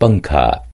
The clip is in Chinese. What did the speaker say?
पंखा